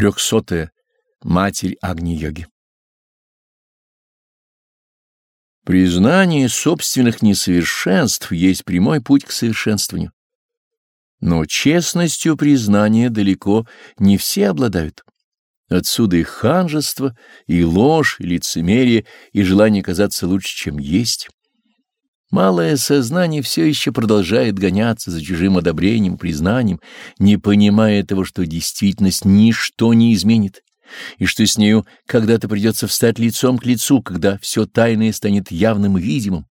Трехсотая. Матерь Агни-йоги. Признание собственных несовершенств есть прямой путь к совершенствованию. Но честностью признания далеко не все обладают. Отсюда и ханжество, и ложь, и лицемерие, и желание казаться лучше, чем есть. Малое сознание все еще продолжает гоняться за чужим одобрением, признанием, не понимая того, что действительность ничто не изменит, и что с нею когда-то придется встать лицом к лицу, когда все тайное станет явным и видимым.